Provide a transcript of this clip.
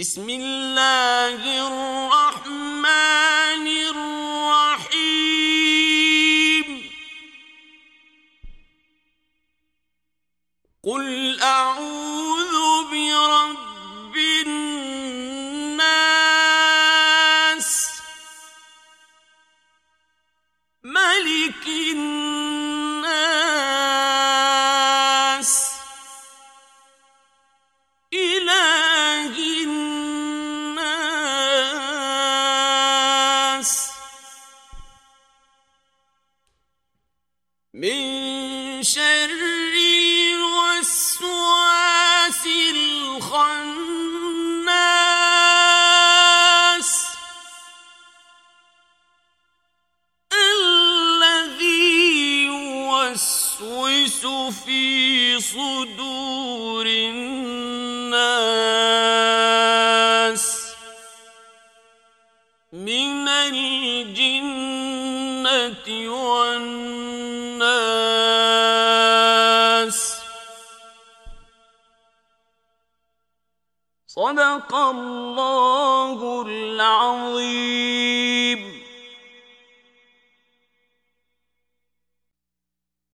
بسم اللہ الرحمن الرحیم قل أعوذ برب الناس. ملک الناس. من شر الخناس الذي يوسوس في صدور الناس من الجن والناس. صدق الله العظيم.